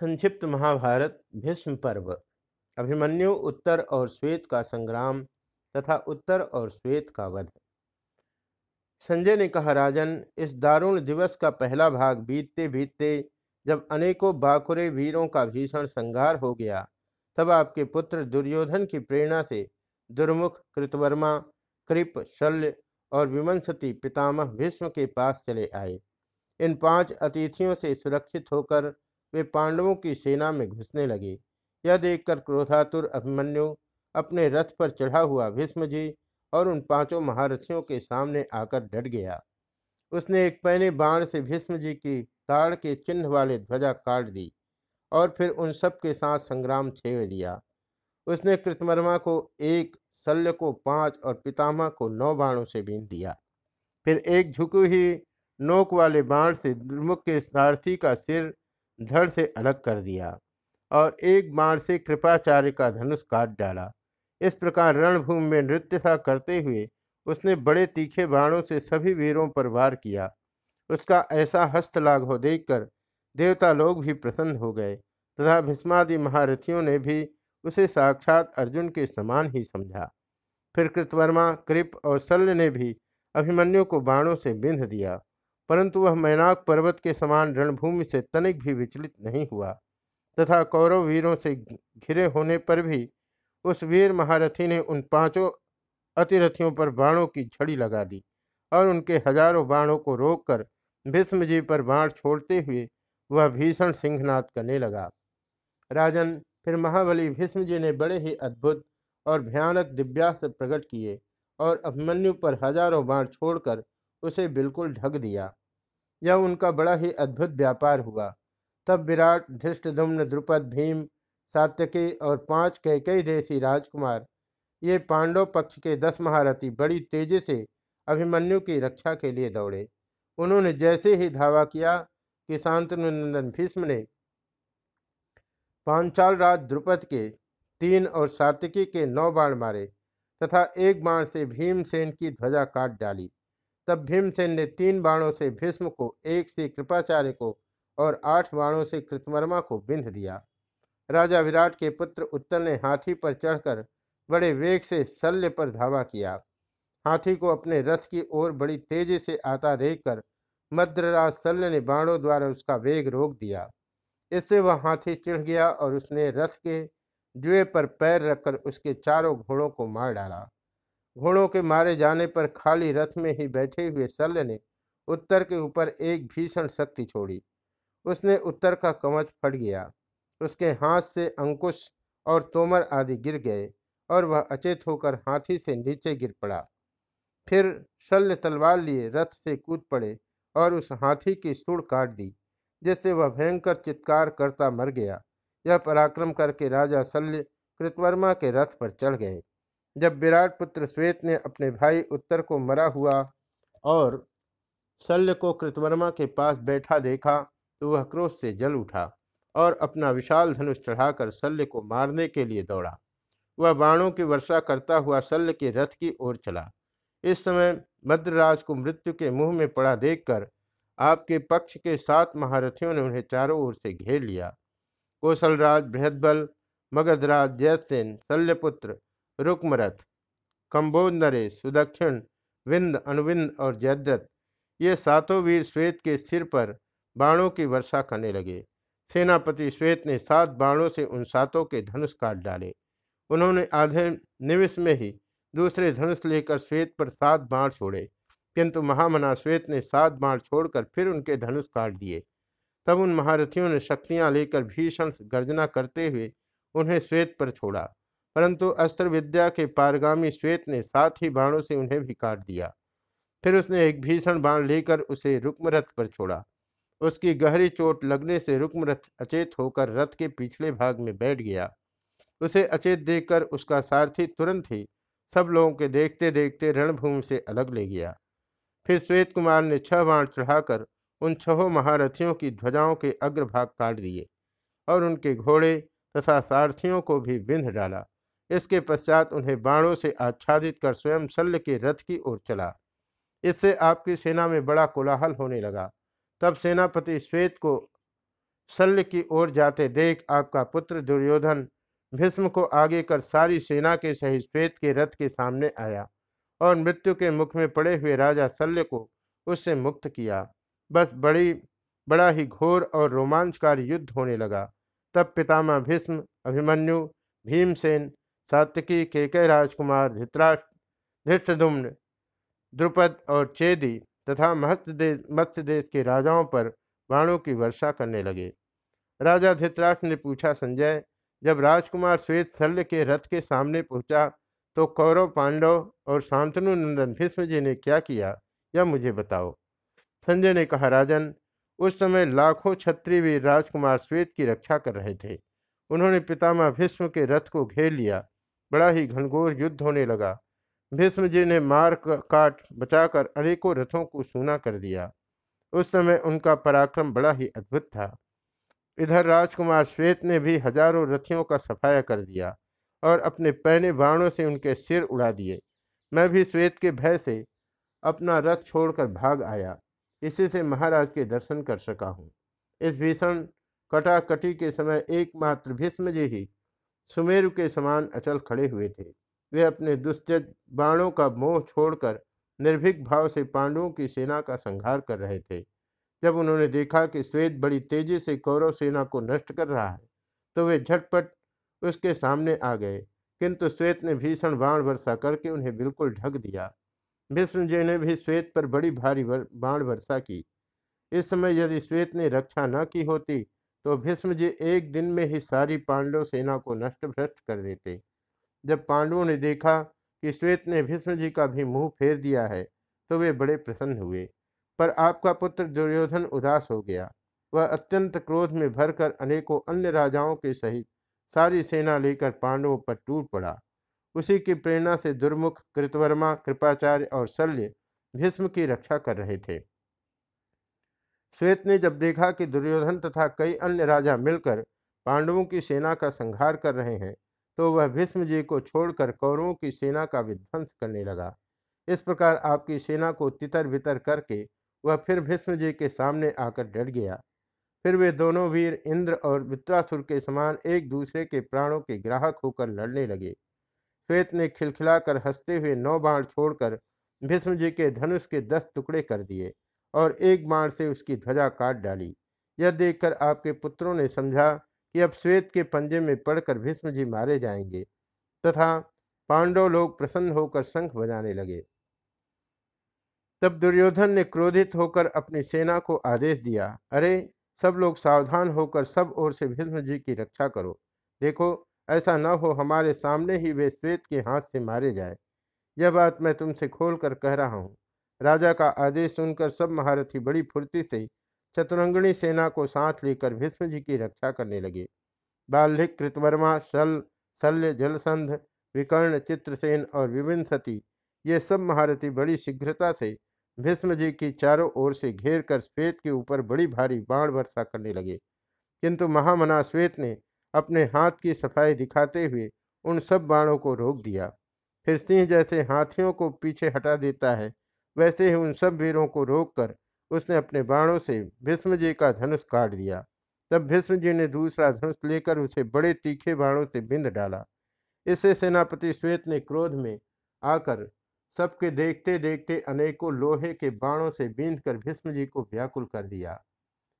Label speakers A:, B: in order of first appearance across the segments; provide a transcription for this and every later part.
A: संक्षिप्त महाभारत, भीष्म पर्व। अभिमन्यु उत्तर और श्वेत का संग्राम तथा उत्तर और श्वेत का वध। संजय ने कहा, राजन, इस दारुण दिवस का पहला भाग बीतते बीतते जब अनेकों बाकुरे वीरों का भीषण संहार हो गया, तब आपके पुत्र दुर्योधन की प्रेरणा से दुर्मुख कृतवर्मा, कृप, शल्य और विमंसती पितामह भीष्म के पास चले आए। इन पाँच अतिथियों से सुरक्षित होकर वे पांडवों की सेना में घुसने लगे। यह देखकर क्रोधातुर अभिमन्यु अपने रथ पर चढ़ा हुआ भीष्म जी और उन पाँचों महारथियों के सामने आकर डट गया। उसने एक पैने बाण से भीष्म जी की ताड़ के चिन्ह वाले ध्वजा काट दी और फिर उन सब के साथ संग्राम छेड़ दिया। उसने कृतमर्मा को एक, शल्य को पाँच और पितामह को नौ बाणों से बीन दिया। फिर एक झुकी हुई नोक वाले बाण से दुर्मुख के सारथी का सिर धड़ से अलग कर दिया और एक बाण से कृपाचार्य का धनुष काट डाला। इस प्रकार रणभूमि में नृत्य सा करते हुए उसने बड़े तीखे बाणों से सभी वीरों पर वार किया। उसका ऐसा हस्तलाघ हो देखकर देवता लोग भी प्रसन्न हो गए तथा भीष्मादि महारथियों ने भी उसे साक्षात अर्जुन के समान ही समझा। फिर कृतवर्मा, कृप और शल्य ने भी अभिमन्यु को बाणों से बिंध दिया। परंतु वह मैनाक पर्वत के समान रणभूमि से तनिक भी विचलित नहीं हुआ, तथा कौरव वीरों से घिरे होने पर भी उस वीर महारथी ने उन पाँचों अतिरथियों पर बाणों की झड़ी लगा दी और उनके हज़ारों बाणों को रोककर भीष्म जी पर बाण छोड़ते हुए वह भीषण सिंहनाद करने लगा। राजन, फिर महाबली भीष्म जी ने बड़े ही अद्भुत और भयानक दिव्यास्त्र प्रकट किए और अभिमन्यु पर हज़ारों बाण छोड़कर उसे बिल्कुल ढक दिया। यह उनका बड़ा ही अद्भुत व्यापार हुआ। तब विराट धृष्टधुम्न द्रुपद, भीम, सात्यकी और पाँच कैकई देशी राजकुमार, ये पांडव पक्ष के दस महारथी बड़ी तेज़ी से अभिमन्यु की रक्षा के लिए दौड़े। उन्होंने जैसे ही धावा किया कि शांतनुनंदन भीष्म ने पांचाल राज द्रुपद के तीन और सातिकी के नौ बाण मारे तथा एक बाण से भीमसेन की ध्वजा काट डाली। तब भीमसेन ने तीन बाणों से भीष्म को, एक से कृपाचार्य को और आठ बाणों से कृतवर्मा को बिंध दिया। राजा विराट के पुत्र उत्तर ने हाथी पर चढ़कर बड़े वेग से शल्य पर धावा किया। हाथी को अपने रथ की ओर बड़ी तेज़ी से आता देखकर मद्रराज शल्य ने बाणों द्वारा उसका वेग रोक दिया। इससे वह हाथी चिढ़ गया और उसने रथ के जुए पर पैर रखकर उसके चारों घोड़ों को मार डाला। घोड़ों के मारे जाने पर खाली रथ में ही बैठे हुए शल्य ने उत्तर के ऊपर एक भीषण शक्ति छोड़ी। उसने उत्तर का कवच फट गया। उसके हाथ से अंकुश और तोमर आदि गिर गए और वह अचेत होकर हाथी से नीचे गिर पड़ा। फिर शल्य तलवार लिए रथ से कूद पड़े और उस हाथी की सुड़ काट दी, जिससे वह भयंकर चित्कार करता मर गया। यह पराक्रम करके राजा शल्य कृतवर्मा के रथ पर चढ़ गए। जब विराट पुत्र श्वेत ने अपने भाई उत्तर को मरा हुआ और शल्य को कृतवर्मा के पास बैठा देखा तो वह क्रोध से जल उठा और अपना विशाल धनुष चढ़ाकर शल्य को मारने के लिए दौड़ा। वह बाणों की वर्षा करता हुआ शल्य के रथ की ओर चला। इस समय मद्रराज को मृत्यु के मुँह में पड़ा देखकर आपके पक्ष के सात महारथियों ने उन्हें चारों ओर से घेर लिया। कौशलराज, बृहदबल, मगधराज, जयसेन, शल्यपुत्र रुक्मरथ कंबोज नरेश सुदक्षिण विंद अनुविंद और जयद्रथ। ये सातों वीर श्वेत के सिर पर बाणों की वर्षा करने लगे। सेनापति श्वेत ने सात बाणों से उन सातों के धनुष काट डाले। उन्होंने आधे निमिष में ही दूसरे धनुष लेकर श्वेत पर सात बाण छोड़े। किंतु महामना श्वेत ने सात बाण छोड़कर फिर उनके धनुष काट दिए। तब उन महारथियों ने शक्तियाँ लेकर भीषण गर्जना करते हुए उन्हें श्वेत पर छोड़ा। परंतु अस्त्र विद्या के पारगामी श्वेत ने सात ही बाणों से उन्हें भी काट दिया। फिर उसने एक भीषण बाण लेकर उसे रुक्मरथ पर छोड़ा। उसकी गहरी चोट लगने से रुक्मरथ अचेत होकर रथ के पिछले भाग में बैठ गया। उसे अचेत देखकर उसका सारथी तुरंत ही सब लोगों के देखते देखते रणभूमि से अलग ले गया। फिर श्वेत कुमार ने छह बाण चढ़ाकर उन छहों महारथियों की ध्वजाओं के अग्रभाग काट दिए और उनके घोड़े तथा सारथियों को भी बिंध डाला। इसके पश्चात उन्हें बाणों से आच्छादित कर स्वयं शल्य के रथ की ओर चला। इससे आपकी सेना में बड़ा कोलाहल होने लगा। तब सेनापति श्वेत को शल्य की ओर जाते देख आपका पुत्र दुर्योधन भीष्म को आगे कर सारी सेना के सहित श्वेत के रथ के सामने आया और मृत्यु के मुख में पड़े हुए राजा शल्य को उससे मुक्त किया। बस बड़ी, बड़ा ही घोर और रोमांचकारी युद्ध होने लगा। तब पितामह भीष्म, अभिमन्यु, भीमसेन सात्यकी केके राजकुमार धृतराष्ट्र द्रुपद और चेदी तथा महत्स्य देश मत्स्य देश के राजाओं पर बाणों की वर्षा करने लगे। राजा धृतराष्ट्र ने पूछा, संजय, जब राजकुमार श्वेत शल्य के रथ के सामने पहुँचा तो कौरव पांडव और शांतनु नंदन भीष्म जी ने क्या किया, यह मुझे बताओ? संजय ने कहा, राजन, उस समय लाखों क्षत्रिय राजकुमार श्वेत की रक्षा कर रहे थे। उन्होंने पितामह भीष्म के रथ को घेर लिया बड़ा ही घनघोर युद्ध होने लगा। भीष्म जी ने मार काट बचाकर अनेकों रथों को सूना कर दिया। उस समय उनका पराक्रम बड़ा ही अद्भुत था। इधर राजकुमार श्वेत ने भी हज़ारों रथियों का सफाया कर दिया और अपने पहने बाणों से उनके सिर उड़ा दिए। मैं भी श्वेत के भय से अपना रथ छोड़कर भाग आया। इसी से महाराज के दर्शन कर सका हूँ। इस भीषण कटाकटी के समय एकमात्र भीष्म जी ही सुमेरु के समान अचल खड़े हुए थे। वे अपने दुस्त्यज बाणों का मोह छोड़कर निर्भीक भाव से पांडवों की सेना का संहार कर रहे थे। जब उन्होंने देखा कि श्वेत बड़ी तेज़ी से कौरव सेना को नष्ट कर रहा है तो वे झटपट उसके सामने आ गए। किंतु श्वेत ने भीषण बाण वर्षा करके उन्हें बिल्कुल ढक दिया। भीष्म जी ने भी श्वेत पर बड़ी भारी बाण वर्षा की। इस समय यदि श्वेत ने रक्षा न की होती तो भीष्म जी एक दिन में ही सारी पांडव सेना को नष्ट भ्रष्ट कर देते। जब पांडवों ने देखा कि श्वेत ने भीष्म जी का भी मुँह फेर दिया है तो वे बड़े प्रसन्न हुए। पर आपका पुत्र दुर्योधन उदास हो गया। वह अत्यंत क्रोध में भरकर अनेकों अन्य राजाओं के सहित सारी सेना लेकर पांडवों पर टूट पड़ा। उसी की प्रेरणा से दुर्मुख कृतवर्मा, कृपाचार्य और शल्य भीष्म की रक्षा कर रहे थे। श्वेत ने जब देखा कि दुर्योधन तथा कई अन्य राजा मिलकर पांडवों की सेना का संहार कर रहे हैं तो वह भीष्म जी को छोड़कर कौरवों की सेना का विध्वंस करने लगा। इस प्रकार आपकी सेना को तितर बितर करके वह फिर भीष्म जी के सामने आकर डट गया। फिर वे दोनों वीर इंद्र और वित्रासुर के समान एक दूसरे के प्राणों के ग्राहक होकर लड़ने लगे। श्वेत ने खिलखिलाकर हँसते हुए नौ बाण छोड़कर भीष्म जी के धनुष के दस टुकड़े कर दिए। और एक बाण से उसकी ध्वजा काट डाली। यह देखकर आपके पुत्रों ने समझा कि अब श्वेत के पंजे में पड़कर भीष्म जी मारे जाएँगे तथा पांडव लोग प्रसन्न होकर शंख बजाने लगे। तब दुर्योधन ने क्रोधित होकर अपनी सेना को आदेश दिया, अरे, सब लोग सावधान होकर सब ओर से भीष्म जी की रक्षा करो। देखो, ऐसा न हो हमारे सामने ही वे श्वेत के हाथ से मारे जाए। यह बात मैं तुमसे खोल कर कह रहा हूँ। राजा का आदेश सुनकर सब महारथी बड़ी फुर्ती से चतुरंगणी सेना को साथ लेकर भीष्म जी की रक्षा करने लगे। बाल्हिक, कृतवर्मा, शल, शल्य, जलसंध, विकर्ण, चित्रसेन और विभिन्न ये सब महारथी बड़ी शीघ्रता से भीष्म जी की चारों ओर से घेर कर श्वेत के ऊपर बड़ी भारी बाण वर्षा करने लगे। किंतु महामना श्वेत ने अपने हाथ की सफ़ाई दिखाते हुए उन सब बाणों को रोक दिया। फिर सिंह जैसे हाथियों को पीछे हटा देता है वैसे ही उन सब वीरों को रोककर उसने अपने बाणों से भीष्म जी का धनुष काट दिया। तब भीष्म जी ने दूसरा धनुष लेकर उसे बड़े तीखे बाणों से बिंद डाला। इससे सेनापति श्वेत ने क्रोध में आकर सबके देखते देखते अनेकों लोहे के बाणों से बींध कर भीष्म जी को व्याकुल कर दिया।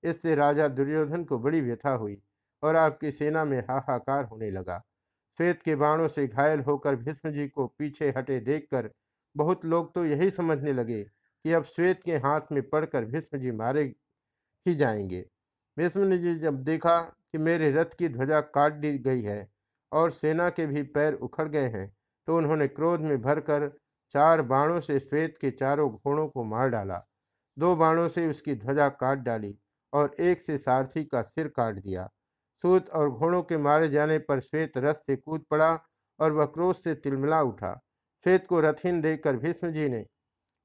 A: इससे राजा दुर्योधन को बड़ी व्यथा हुई और आपकी सेना में हाहाकार होने लगा। श्वेत के बाणों से घायल होकर भीष्म जी को पीछे हटे देखकर बहुत लोग तो यही समझने लगे कि अब श्वेत के हाथ में पड़कर भीष्म जी मारे ही जाएँगे। भीष्म जी जब देखा कि मेरे रथ की ध्वजा काट दी गई है और सेना के भी पैर उखड़ गए हैं तो उन्होंने क्रोध में भरकर चार बाणों से श्वेत के चारों घोड़ों को मार डाला। दो बाणों से उसकी ध्वजा काट डाली और एक से सारथी का सिर काट दिया। सूत और घोड़ों के मारे जाने पर श्वेत रथ से कूद पड़ा और वह क्रोध से तिलमिला उठा। श्वेत को रथहीन देखकर भीष्म जी ने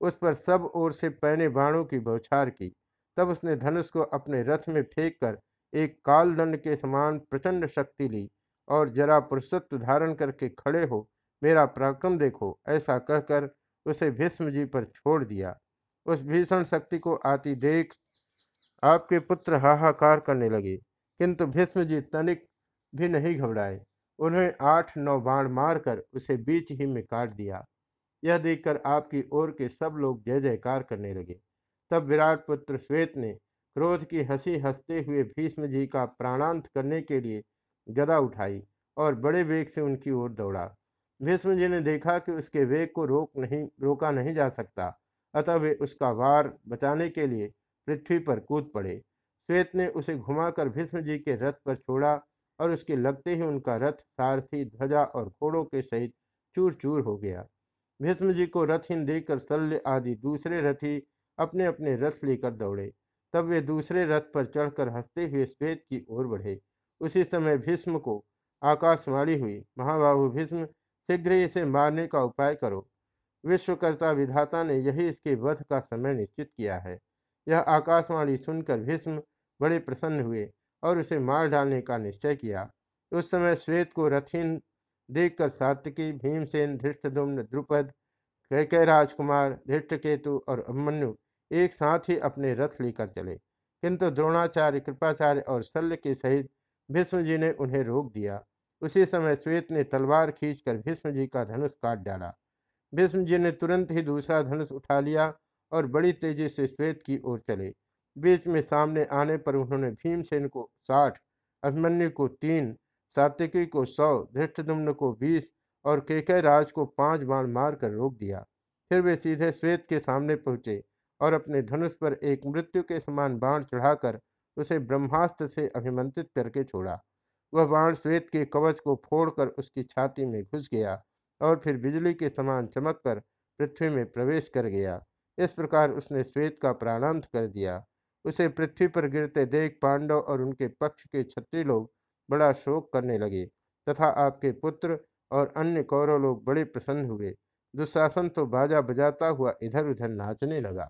A: उस पर सब ओर से पहने बाणों की बौछार की। तब उसने धनुष को अपने रथ में फेंक कर एक कालदंड के समान प्रचंड शक्ति ली और जरा पुरुषत्व धारण करके खड़े हो, मेरा पराक्रम देखो, ऐसा कहकर उसे भीष्म जी पर छोड़ दिया। उस भीषण शक्ति को आती देख आपके पुत्र हाहाकार करने लगे, किंतु भीष्म जी तनिक भी नहीं घबराए। उन्होंने आठ नौ बाण मारकर उसे बीच ही में काट दिया। यह देखकर आपकी ओर के सब लोग जय जयकार करने लगे। तब विराट पुत्र श्वेत ने क्रोध की हँसी हँसते हुए भीष्म जी का प्राणांत करने के लिए गदा उठाई और बड़े वेग से उनकी ओर दौड़ा। भीष्म जी ने देखा कि उसके वेग को रोक नहीं, रोका नहीं जा सकता। अतः वे उसका वार बचाने के लिए पृथ्वी पर कूद पड़े। श्वेत ने उसे घुमाकर भीष्म जी के रथ पर छोड़ा और उसके लगते ही उनका रथ सारथी, ध्वजा और घोड़ों के सहित चूर चूर हो गया। भीष्म जी को रथहीन देखकर शल्य आदि दूसरे रथी अपने अपने रथ लेकर दौड़े। तब वे दूसरे रथ पर चढ़कर हँसते हुए श्वेत की ओर बढ़े। उसी समय भीष्म को आकाशवाणी हुई, महाबाहु भीष्म, शीघ्र इसे मारने का उपाय करो। विश्वकर्ता विधाता ने यही इसके वध का समय निश्चित किया है। यह आकाशवाणी सुनकर भीष्म बड़े प्रसन्न हुए। और उसे मार डालने का निश्चय किया। उस समय श्वेत को रथीन देखकर सात्विकी, भीमसेन धृष्टुम्न द्रुपद, कैकय राजकुमार, धृष्टकेतु और अभिमन्यु एक साथ ही अपने रथ लेकर चले। किंतु द्रोणाचार्य, कृपाचार्य और शल्य के सहित भीष्म जी ने उन्हें रोक दिया। उसी समय श्वेत ने तलवार खींचकर भीष्म जी का धनुष काट डाला। भीष्म जी ने तुरंत ही दूसरा धनुष उठा लिया और बड़ी तेज़ी से श्वेत की ओर चले। बीच में सामने आने पर उन्होंने भीमसेन को साठ, अभिमन्यु को तीन, सात्विकी को सौ धृष्टदुम्न को बीस और केकय राज को पाँच बाण मारकर रोक दिया। फिर वे सीधे श्वेत के सामने पहुँचे और अपने धनुष पर एक मृत्यु के समान बाण चढ़ाकर उसे ब्रह्मास्त्र से अभिमंत्रित करके छोड़ा। वह बाण श्वेत के कवच को फोड़कर उसकी छाती में घुस गया और फिर बिजली के समान चमक कर पृथ्वी में प्रवेश कर गया। इस प्रकार उसने श्वेत का प्राणांत कर दिया। उसे पृथ्वी पर गिरते देख पांडव और उनके पक्ष के छत्री लोग बड़ा शोक करने लगे तथा आपके पुत्र और अन्य कौरव लोग बड़े प्रसन्न हुए। दुशासन तो बाजा बजाता हुआ इधर उधर नाचने लगा।